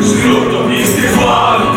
Що тобі співав?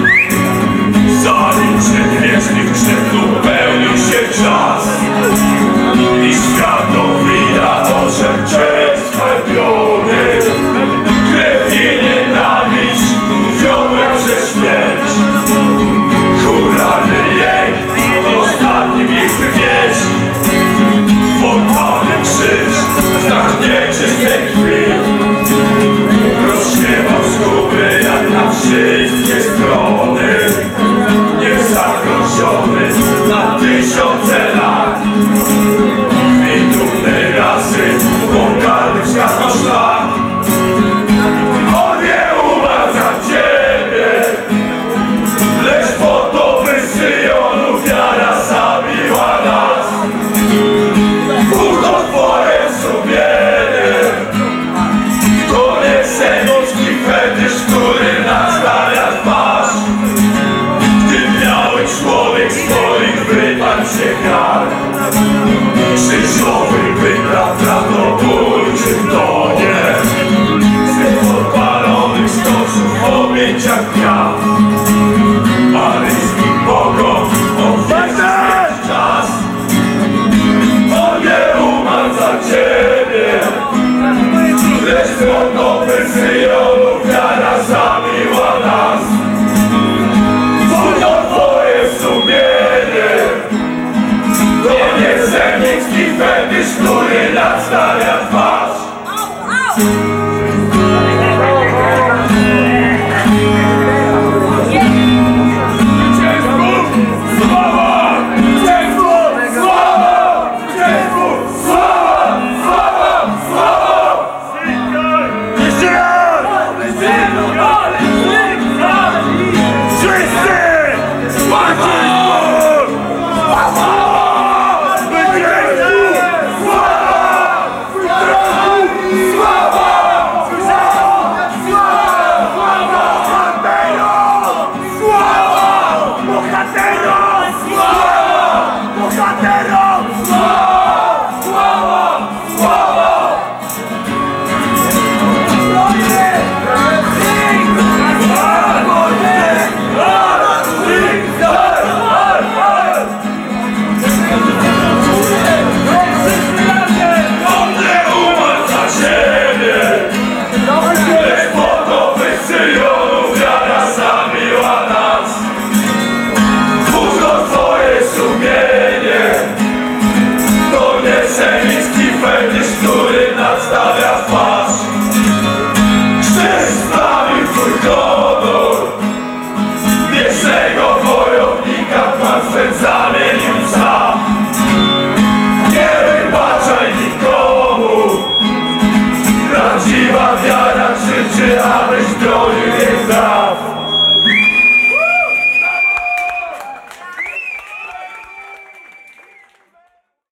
Zemnicki fetysz, który nadstawia twarz Zwycięstwu